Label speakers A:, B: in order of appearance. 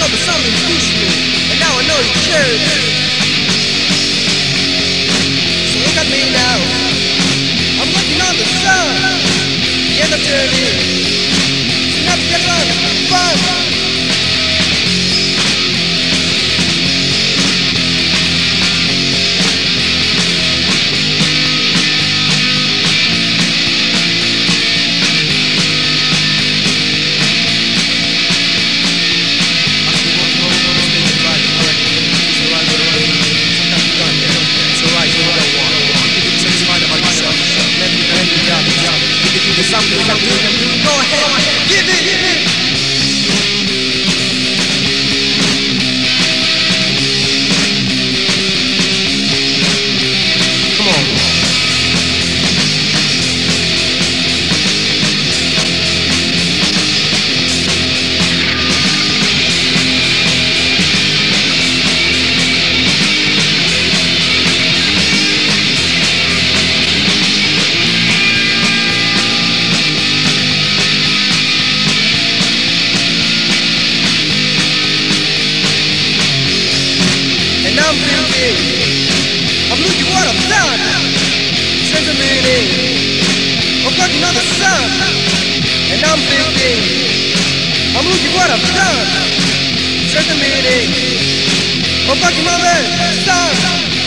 A: up with something pushed me, and now I know you me. So look at me now. I'm looking on the sun, the end of journey. Something, something, I'm thinking, I'm looking what I'm thinking, I'm looking what I've done. Sense of meaning, I'm working on the sun.